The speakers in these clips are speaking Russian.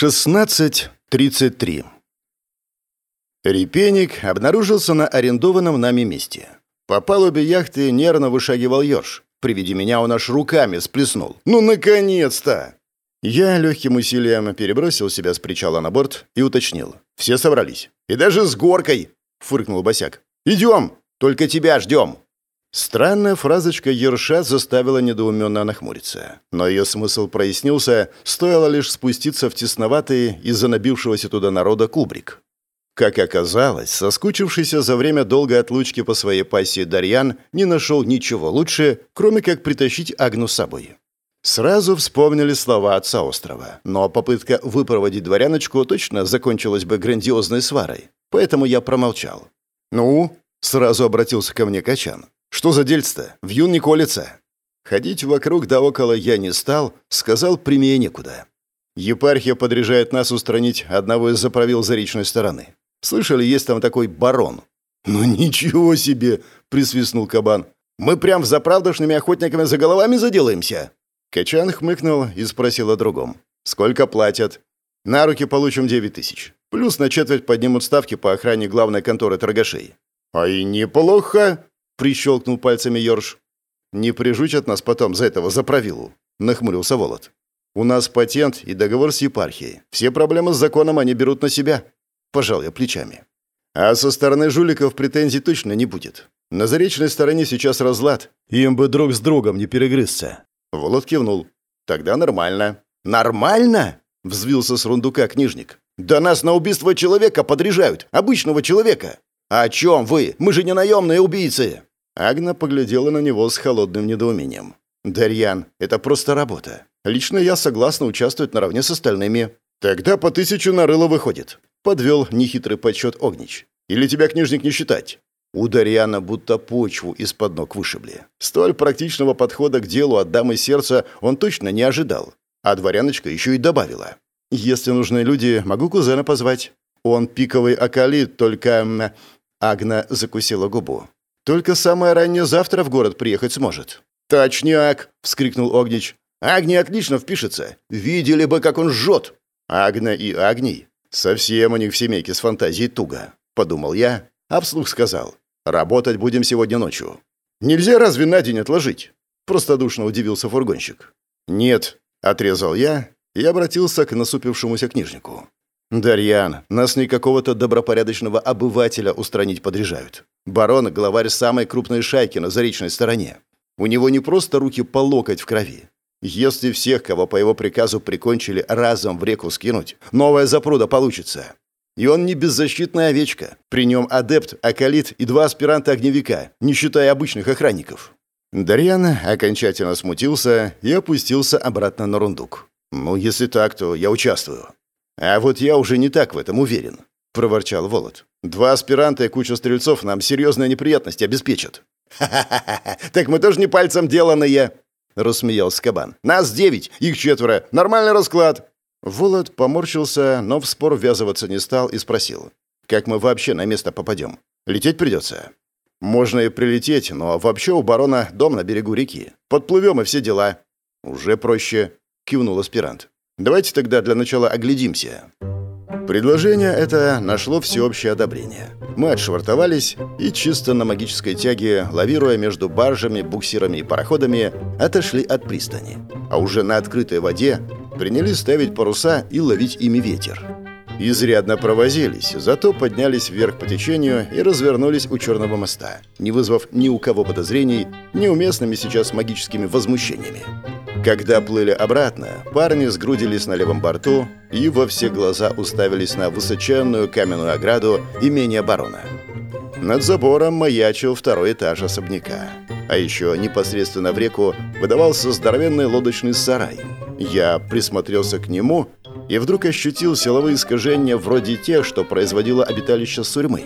16.33 Репейник обнаружился на арендованном нами месте. По палубе яхты нервно вышагивал Ёрш. При виде меня он аж руками сплеснул. «Ну, наконец-то!» Я легким усилием перебросил себя с причала на борт и уточнил. «Все собрались. И даже с горкой!» — фыркнул Босяк. «Идем! Только тебя ждем!» Странная фразочка Ерша заставила недоуменно нахмуриться. Но ее смысл прояснился, стоило лишь спуститься в тесноватый из-за набившегося туда народа кубрик. Как оказалось, соскучившийся за время долгой отлучки по своей пассии Дарьян не нашел ничего лучше, кроме как притащить Агну с собой. Сразу вспомнили слова отца острова, но попытка выпроводить дворяночку точно закончилась бы грандиозной сварой, поэтому я промолчал. «Ну?» — сразу обратился ко мне Качан. Что за дельце-то? Вьюн не колется. Ходить вокруг да около я не стал, сказал прямее некуда. Епархия подряжает нас устранить одного из заправил заречной стороны. Слышали, есть там такой барон? Ну ничего себе, присвистнул кабан. Мы прям за правдошными охотниками за головами заделаемся. Качан хмыкнул и спросил о другом. Сколько платят? На руки получим девять тысяч. Плюс на четверть поднимут ставки по охране главной конторы торгашей. А и неплохо, прищелкнул пальцами Йорш. «Не прижучат нас потом за этого за правилу», — нахмурился Волод. «У нас патент и договор с епархией. Все проблемы с законом они берут на себя». Пожал я плечами. «А со стороны жуликов претензий точно не будет. На заречной стороне сейчас разлад. Им бы друг с другом не перегрызться». Волод кивнул. «Тогда нормально». «Нормально?» — взвился с рундука книжник. «Да нас на убийство человека подряжают, обычного человека». «О чем вы? Мы же не наемные убийцы!» Агна поглядела на него с холодным недоумением. «Дарьян, это просто работа. Лично я согласна участвовать наравне с остальными. Тогда по тысячу на рыло выходит». Подвел нехитрый подсчет Огнич. «Или тебя, книжник, не считать?» У Дарьяна будто почву из-под ног вышибли. Столь практичного подхода к делу от дамы сердца он точно не ожидал. А дворяночка еще и добавила. «Если нужны люди, могу кузена позвать. Он пиковый акалит, только...» Агна закусила губу. Только самое раннее завтра в город приехать сможет». «Точняк!» — вскрикнул Огнич. «Агни отлично впишется. Видели бы, как он жжет!» «Агна и Агний? Совсем у них в семейке с фантазией туго», — подумал я, а вслух сказал. «Работать будем сегодня ночью». «Нельзя разве на день отложить?» — простодушно удивился фургонщик. «Нет», — отрезал я и обратился к насупившемуся книжнику. «Дарьян, нас не какого-то добропорядочного обывателя устранить подряжают. Барон — главарь самой крупной шайки на заречной стороне. У него не просто руки по локоть в крови. Если всех, кого по его приказу прикончили, разом в реку скинуть, новая запруда получится. И он не беззащитная овечка. При нем адепт, акалит и два аспиранта-огневика, не считая обычных охранников». Дарьян окончательно смутился и опустился обратно на рундук. «Ну, если так, то я участвую». «А вот я уже не так в этом уверен», — проворчал Волод. «Два аспиранта и куча стрельцов нам серьезные неприятности обеспечат». «Ха-ха-ха! Так мы тоже не пальцем деланные!» — рассмеялся кабан. «Нас девять, их четверо. Нормальный расклад!» Волод поморщился, но в спор ввязываться не стал и спросил. «Как мы вообще на место попадем? Лететь придется?» «Можно и прилететь, но вообще у барона дом на берегу реки. Подплывем и все дела». «Уже проще», — кивнул аспирант. Давайте тогда для начала оглядимся. Предложение это нашло всеобщее одобрение. Мы отшвартовались и чисто на магической тяге, лавируя между баржами, буксирами и пароходами, отошли от пристани. А уже на открытой воде принялись ставить паруса и ловить ими ветер. Изрядно провозились, зато поднялись вверх по течению и развернулись у Черного моста, не вызвав ни у кого подозрений неуместными сейчас магическими возмущениями. Когда плыли обратно, парни сгрудились на левом борту и во все глаза уставились на высоченную каменную ограду имения барона. Над забором маячил второй этаж особняка. А еще непосредственно в реку выдавался здоровенный лодочный сарай. Я присмотрелся к нему и вдруг ощутил силовые искажения вроде тех, что производило обиталище сурьмы.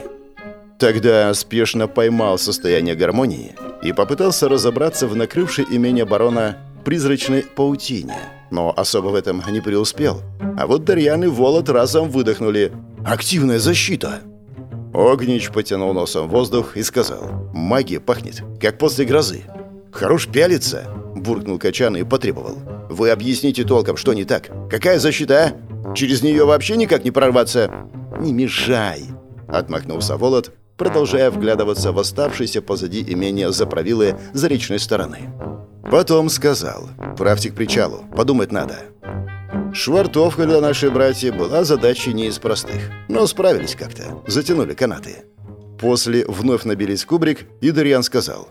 Тогда спешно поймал состояние гармонии и попытался разобраться в накрывшей имение барона призрачной паутине, но особо в этом не преуспел. А вот Дарьян и Волод разом выдохнули. «Активная защита!» Огнич потянул носом воздух и сказал. «Магия пахнет, как после грозы». «Хорош пялиться!» – буркнул Качан и потребовал. «Вы объясните толком, что не так. Какая защита, а?» Через нее вообще никак не прорваться. Не мешай, отмахнулся Волод, продолжая вглядываться в оставшиеся позади имения заправилы за речной стороны. Потом сказал, правьте к причалу, подумать надо. Швартовка для нашей братьи была задачей не из простых, но справились как-то, затянули канаты. После вновь набились кубрик, и Дарьян сказал,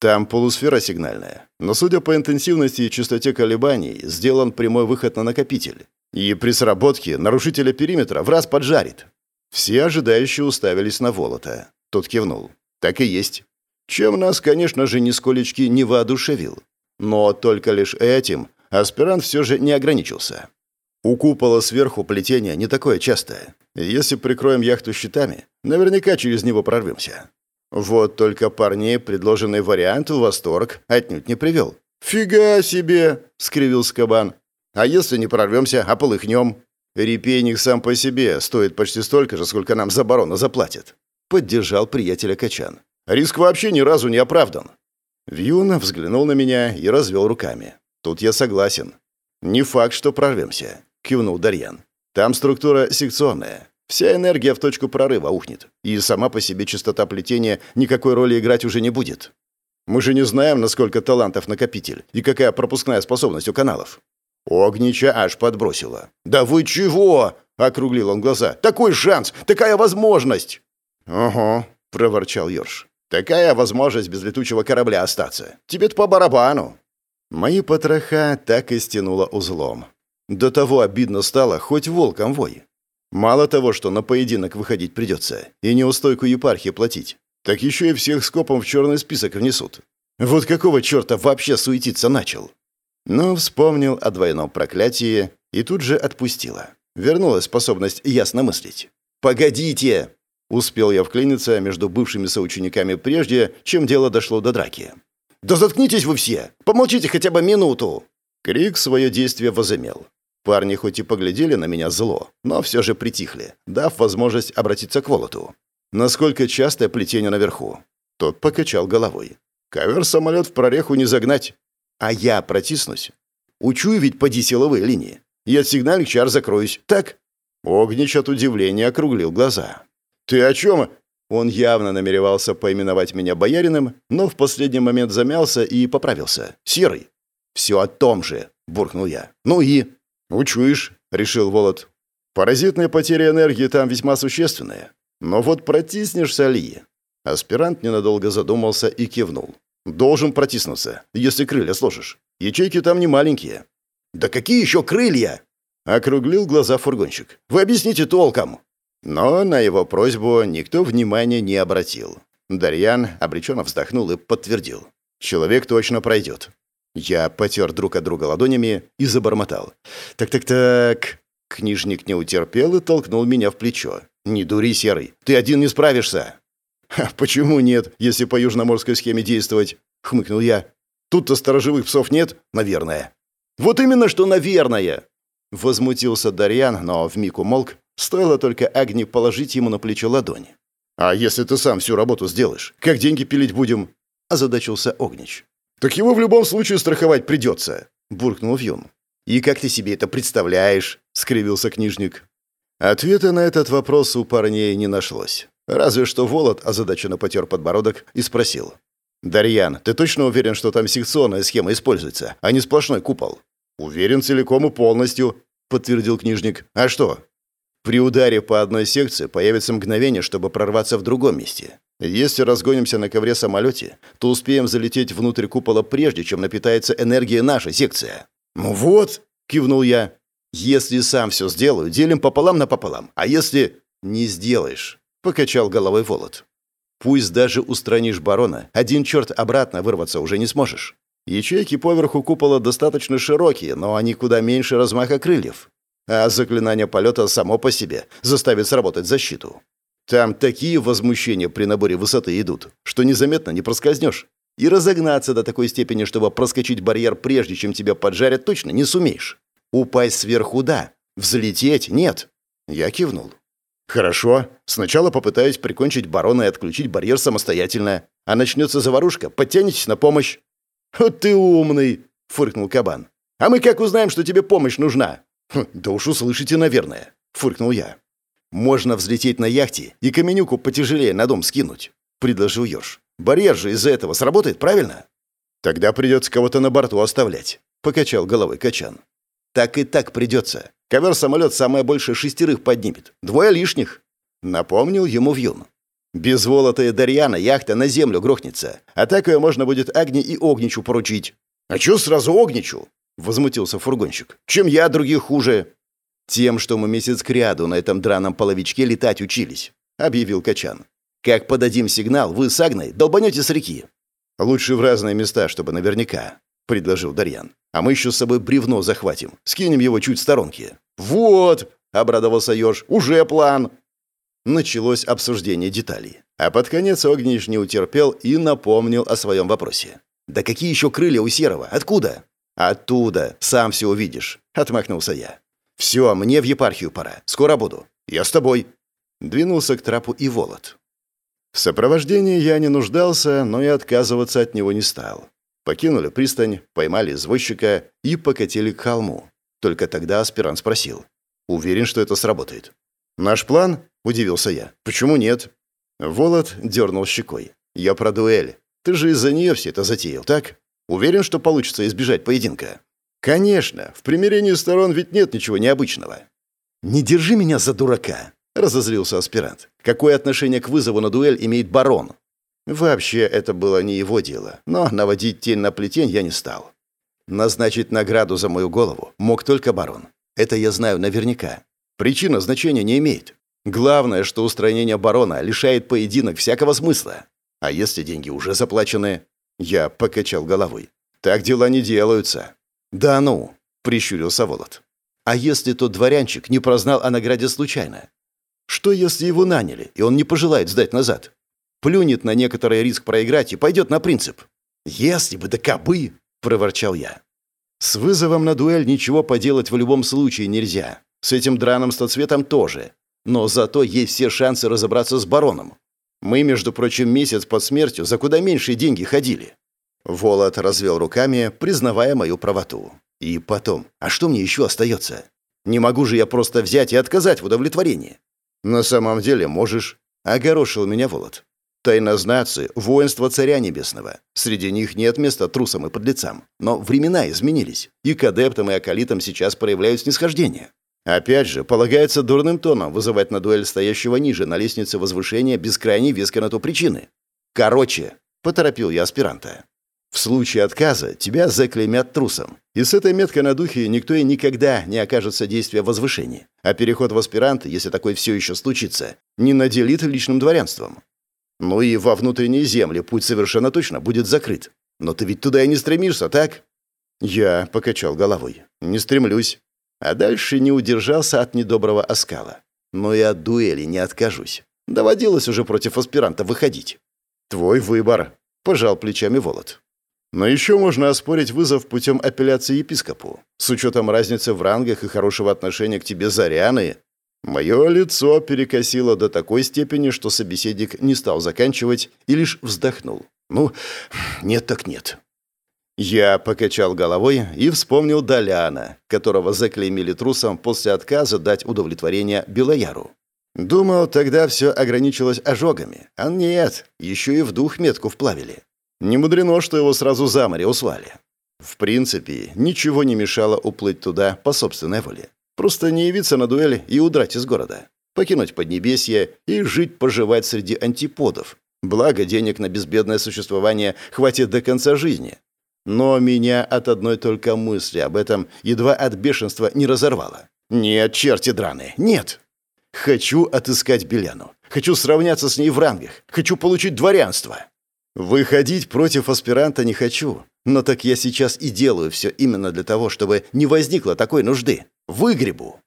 там полусфера сигнальная, но судя по интенсивности и частоте колебаний, сделан прямой выход на накопитель. И при сработке нарушителя периметра в раз поджарит. Все ожидающие уставились на Волота. Тот кивнул. Так и есть. Чем нас, конечно же, нисколечки не воодушевил. Но только лишь этим аспирант все же не ограничился. У купола сверху плетение не такое частое. Если прикроем яхту щитами, наверняка через него прорвемся. Вот только парней предложенный вариант в восторг отнюдь не привел. «Фига себе!» — скривился кабан. «А если не прорвемся, а полыхнем?» «Репейник сам по себе стоит почти столько же, сколько нам за барона заплатят», — поддержал приятеля Качан. «Риск вообще ни разу не оправдан». Вьюна взглянул на меня и развел руками. «Тут я согласен. Не факт, что прорвемся», — кивнул Дарьян. «Там структура секционная. Вся энергия в точку прорыва ухнет, и сама по себе частота плетения никакой роли играть уже не будет. Мы же не знаем, насколько талантов накопитель и какая пропускная способность у каналов. Огнича аж подбросила. «Да вы чего?» — округлил он глаза. «Такой шанс! Такая возможность!» «Ого!» — проворчал Йорш. «Такая возможность без летучего корабля остаться. Тебе-то по барабану!» Мои потроха так и стянуло узлом. До того обидно стало, хоть волком вой. Мало того, что на поединок выходить придется, и неустойку епархии платить, так еще и всех скопом в черный список внесут. Вот какого черта вообще суетиться начал? Но вспомнил о двойном проклятии и тут же отпустила. Вернулась способность ясно мыслить. «Погодите!» Успел я вклиниться между бывшими соучениками прежде, чем дело дошло до драки. «Да заткнитесь вы все! Помолчите хотя бы минуту!» Крик свое действие возымел. Парни хоть и поглядели на меня зло, но все же притихли, дав возможность обратиться к Волоту. Насколько частое плетение наверху? Тот покачал головой. Ковер-самолет в прореху не загнать. А я протиснусь. Учую ведь поди силовые линии. И от сигнальных чар закроюсь. Так? Огнич от удивления округлил глаза. «Ты о чем?» Он явно намеревался поименовать меня боярином, но в последний момент замялся и поправился. «Серый». «Все о том же», — буркнул я. «Ну и?» «Учуешь», — решил Волод. «Паразитные потери энергии там весьма существенные. Но вот протиснешься ли?» Аспирант ненадолго задумался и кивнул. Должен протиснуться, если крылья сложишь. Ячейки там не маленькие». «Да какие еще крылья?» Округлил глаза фургонщик. «Вы объясните толком». Но на его просьбу никто внимания не обратил. Дарьян обреченно вздохнул и подтвердил. «Человек точно пройдет». Я потер друг от друга ладонями и забормотал. «Так-так-так...» Книжник не утерпел и толкнул меня в плечо. «Не дури, Серый, ты один не справишься!» «Почему нет, если по южноморской схеме действовать?» — хмыкнул я. «Тут-то сторожевых псов нет, наверное». «Вот именно что «наверное». Возмутился Дарьян, но вмиг умолк. Стоило только Агни положить ему на плечо ладонь. «А если ты сам всю работу сделаешь, как деньги пилить будем?» — озадачился Огнич. «Так его в любом случае страховать придется», — буркнул Вьюн. «И как ты себе это представляешь?» — скривился книжник. Ответа на этот вопрос у парней не нашлось. Разве что Волод озадаченно потер подбородок и спросил. «Дарьян, ты точно уверен, что там секционная схема используется, а не сплошной купол?» «Уверен целиком и полностью», — подтвердил книжник. «А что?» «При ударе по одной секции появится мгновение, чтобы прорваться в другом месте. Если разгонимся на ковре-самолете, то успеем залететь внутрь купола прежде, чем напитается энергия наша секция». «Ну вот», — кивнул я. «Если сам все сделаю, делим пополам на пополам. А если не сделаешь?» — покачал головой Волод. «Пусть даже устранишь барона, один черт обратно вырваться уже не сможешь. Ячейки поверху купола достаточно широкие, но они куда меньше размаха крыльев. А заклинание полета само по себе заставит сработать защиту. Там такие возмущения при наборе высоты идут, что незаметно не проскользнешь. И разогнаться до такой степени, чтобы проскочить барьер прежде, чем тебя поджарят, точно не сумеешь. Упасть сверху – да, взлететь – нет. Я кивнул. «Хорошо. Сначала попытаюсь прикончить барона и отключить барьер самостоятельно. А начнется заварушка, подтянетесь на помощь». «Вот ты умный!» — фыркнул кабан. «А мы как узнаем, что тебе помощь нужна?» «Хм, «Да уж услышите, наверное», — фыркнул я. «Можно взлететь на яхте и каменюку потяжелее на дом скинуть», — предложил Ёж. «Барьер же из-за этого сработает, правильно?» «Тогда придется кого-то на борту оставлять», — покачал головой Качан. «Так и так придется. Ковер-самолет самое больше шестерых поднимет. Двое лишних», — напомнил ему Вьюн. «Без Волота и Дарьяна яхта на землю грохнется, а так ее можно будет Агни и Огничу поручить». «А чё сразу Огничу?» — возмутился фургонщик. «Чем я других хуже?» «Тем, что мы месяц кряду на этом драном половичке летать учились», — объявил Качан. «Как подадим сигнал, вы с Агной долбанете с реки». «Лучше в разные места, чтобы наверняка», — предложил Дарьян. «А мы еще с собой бревно захватим, скинем его чуть в сторонке». «Вот!» — обрадовался Ёж. «Уже план!» Началось обсуждение деталей. А под конец Огниш не утерпел и напомнил о своем вопросе. «Да какие еще крылья у Серого? Откуда?» «Оттуда. Сам все увидишь», — отмахнулся я. «Все, мне в епархию пора. Скоро буду. Я с тобой». Двинулся к трапу и Волод. В сопровождении я не нуждался, но и отказываться от него не стал. Покинули пристань, поймали извозчика и покатили к холму. Только тогда аспирант спросил. «Уверен, что это сработает?» «Наш план?» – удивился я. «Почему нет?» Волод дернул щекой. «Я про дуэль. Ты же из-за нее все это затеял, так? Уверен, что получится избежать поединка?» «Конечно. В примирении сторон ведь нет ничего необычного». «Не держи меня за дурака», — разозлился аспирант. «Какое отношение к вызову на дуэль имеет барон?» Вообще, это было не его дело, но наводить тень на плетень я не стал. Назначить награду за мою голову мог только барон. Это я знаю наверняка. Причина значения не имеет. Главное, что устранение барона лишает поединок всякого смысла. А если деньги уже заплачены? Я покачал головой. Так дела не делаются. Да ну, прищурился Волод. А если тот дворянчик не прознал о награде случайно? Что, если его наняли, и он не пожелает сдать назад? Плюнет на некоторый риск проиграть и пойдет на принцип. «Если бы да кобы!» — проворчал я. «С вызовом на дуэль ничего поделать в любом случае нельзя. С этим драным стоцветом тоже. Но зато есть все шансы разобраться с бароном. Мы, между прочим, месяц под смертью за куда меньшие деньги ходили». Волод развел руками, признавая мою правоту. «И потом, а что мне еще остается? Не могу же я просто взять и отказать в удовлетворении. «На самом деле можешь», — огорошил меня Волод. «Тайнознатцы — воинство царя небесного. Среди них нет места трусам и подлецам. Но времена изменились, и к адептам и акалитам сейчас проявляют снисхождение. Опять же, полагается дурным тоном вызывать на дуэль стоящего ниже на лестнице возвышения без крайней веской на то причины. Короче, поторопил я аспиранта. В случае отказа тебя заклеймят трусом. И с этой меткой на духе никто и никогда не окажется действия возвышения. А переход в аспирант, если такой все еще случится, не наделит личным дворянством. Ну и во внутренние земли путь совершенно точно будет закрыт. Но ты ведь туда и не стремишься, так? Я покачал головой. Не стремлюсь. А дальше не удержался от недоброго оскала. Но и от дуэли не откажусь. Доводилось уже против аспиранта выходить. Твой выбор, пожал плечами Волод. Но еще можно оспорить вызов путем апелляции епископу. С учетом разницы в рангах и хорошего отношения к тебе Заряны, мое лицо перекосило до такой степени, что собеседник не стал заканчивать и лишь вздохнул. Ну, нет так нет. Я покачал головой и вспомнил Даляна, которого заклеймили трусом после отказа дать удовлетворение Белояру. Думал, тогда все ограничилось ожогами. А нет, еще и в дух метку вплавили. Не мудрено, что его сразу за море услали. В принципе, ничего не мешало уплыть туда по собственной воле. Просто не явиться на дуэль и удрать из города. Покинуть Поднебесье и жить-поживать среди антиподов. Благо, денег на безбедное существование хватит до конца жизни. Но меня от одной только мысли об этом едва от бешенства не разорвало. Нет, черти драные, нет. Хочу отыскать Беляну. Хочу сравняться с ней в рангах. Хочу получить дворянство. Выходить против аспиранта не хочу, но так я сейчас и делаю все именно для того, чтобы не возникло такой нужды. Выгребу.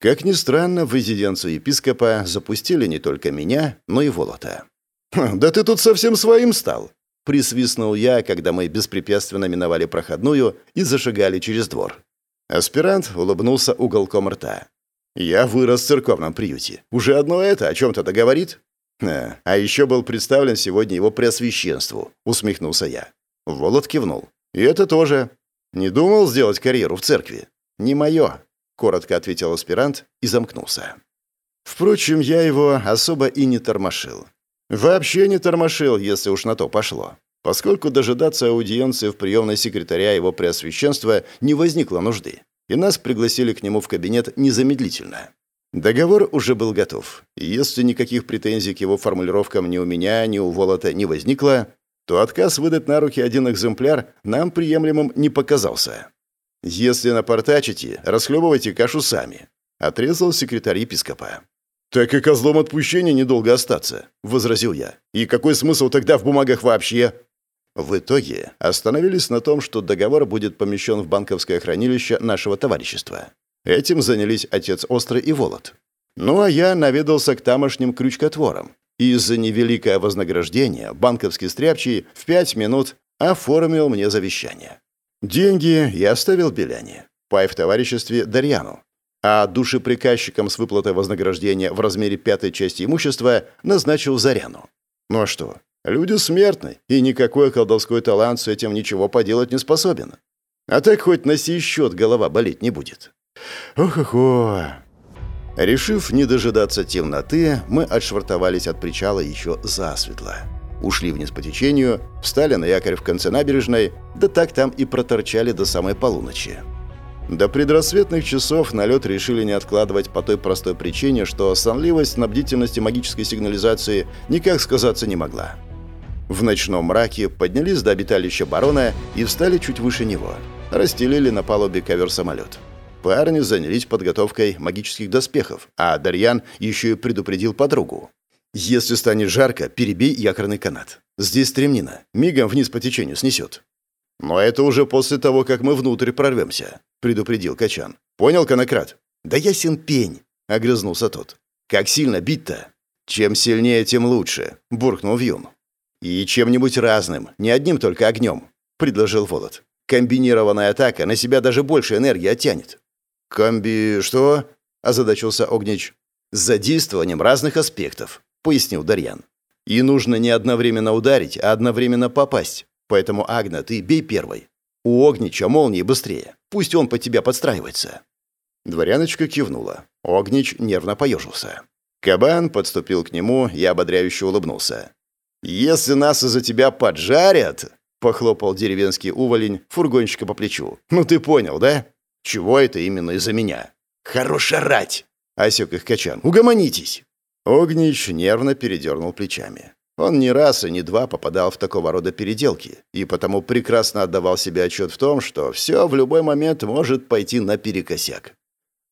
Как ни странно, в резиденцию епископа запустили не только меня, но и Волота. «Хм, «Да ты тут совсем своим стал!» Присвистнул я, когда мы беспрепятственно миновали проходную и зашагали через двор. Аспирант улыбнулся уголком рта. «Я вырос в церковном приюте. Уже одно это о чем-то договорит?» «А, еще был представлен сегодня его преосвященству», — усмехнулся я. Волод кивнул. «И это тоже. Не думал сделать карьеру в церкви?» «Не мое. коротко ответил аспирант и замкнулся. Впрочем, я его особо и не тормошил. Вообще не тормошил, если уж на то пошло. Поскольку дожидаться аудиенции в приемной секретаря его преосвященства не возникло нужды, и нас пригласили к нему в кабинет незамедлительно. Договор уже был готов, и если никаких претензий к его формулировкам ни у меня, ни у Волота не возникло, то отказ выдать на руки один экземпляр нам приемлемым не показался. «Если напортачите, расхлебывайте кашу сами», — отрезал секретарь епископа. «Так и козлом отпущения недолго остаться», — возразил я. «И какой смысл тогда в бумагах вообще?» В итоге остановились на том, что договор будет помещен в банковское хранилище нашего товарищества. Этим занялись отец Острый и Волод. Ну а я наведался к тамошним крючкотворам. И за невеликое вознаграждение банковский стряпчий в пять минут оформил мне завещание. Деньги я оставил Беляне, пай в товариществе Дарьяну, а душеприказчиком с выплатой вознаграждения в размере пятой части имущества назначил Заряну. Ну а что, Люди смертны, и никакой колдовской талант с этим ничего поделать не способен. А так хоть на сей счет голова болеть не будет. Ох-охо. Решив не дожидаться темноты, мы отшвартовались от причала еще засветло. Ушли вниз по течению, встали на якорь в конце набережной, да так там и проторчали до самой полуночи. До предрассветных часов налет решили не откладывать по той простой причине, что сонливость на бдительности магической сигнализации никак сказаться не могла. В ночном мраке поднялись до обиталища барона и встали чуть выше него. Расстелили на палубе ковер-самолет. Парни занялись подготовкой магических доспехов, а Дарьян еще и предупредил подругу. «Если станет жарко, перебей якорный канат. Здесь стремнина. Мигом вниз по течению снесет». «Но это уже после того, как мы внутрь прорвемся», — предупредил Качан. «Понял, конократ?» «Да ясен пень», — огрызнулся тот. «Как сильно бить-то?» «Чем сильнее, тем лучше», — буркнул Вьюн. «И чем-нибудь разным, не одним только огнем», — предложил Волод. «Комбинированная атака на себя даже больше энергии оттянет». «Комби... что?» — озадачился Огнич. «С задействованием разных аспектов», — пояснил Дарьян. «И нужно не одновременно ударить, а одновременно попасть. Поэтому, Агна, ты бей первой. У Огнича молнии быстрее. Пусть он под тебя подстраивается». Дворяночка кивнула. Огнич нервно поежился. Кабан подступил к нему и ободряюще улыбнулся. «Если нас из-за тебя поджарят...» — похлопал деревенский уволень фургонщика по плечу. «Ну ты понял, да? Чего это именно из-за меня?» «Хорош орать!» — осек их Качан. «Угомонитесь!» Огнич нервно передернул плечами. Он не раз и не два попадал в такого рода переделки, и потому прекрасно отдавал себе отчет в том, что все в любой момент может пойти наперекосяк.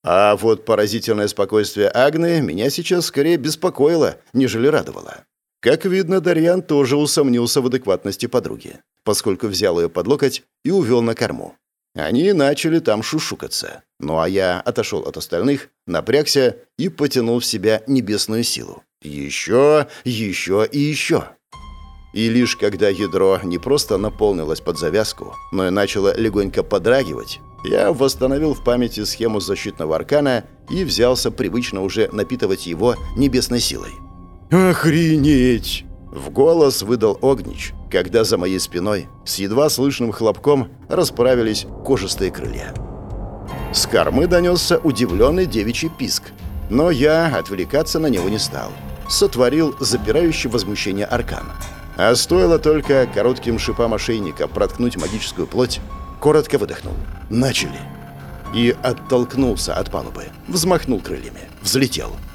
А вот поразительное спокойствие Агны меня сейчас скорее беспокоило, нежели радовало. Как видно, Дарьян тоже усомнился в адекватности подруги, поскольку взял ее под локоть и увел на корму. Они начали там шушукаться. Ну а я отошел от остальных, напрягся и потянул в себя небесную силу. Еще, еще и еще. И лишь когда ядро не просто наполнилось под завязку, но и начало легонько подрагивать, я восстановил в памяти схему защитного аркана и взялся привычно уже напитывать его небесной силой. «Охренеть!» В голос выдал Огнич, когда за моей спиной с едва слышным хлопком расправились кожистые крылья. С кормы донесся удивленный девичий писк, но я отвлекаться на него не стал. Сотворил запирающий возмущение аркан. А стоило только коротким шипам ошейника проткнуть магическую плоть, коротко выдохнул. «Начали!» И оттолкнулся от палубы, взмахнул крыльями, взлетел –